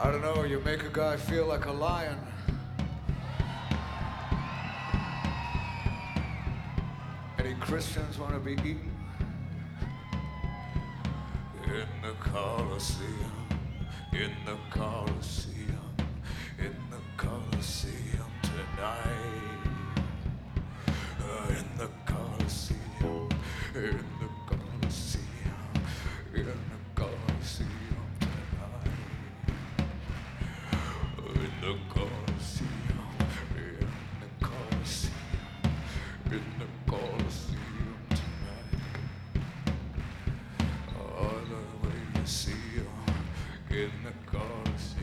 I don't know, you make a guy feel like a lion. Any Christians want to be eaten? In the Colosseum, in the Colosseum, in the Colosseum tonight. Uh, in the Colosseum, in the Colosseum, in the Colosseum, in the Colosseum tonight. All the way in the Colosseum.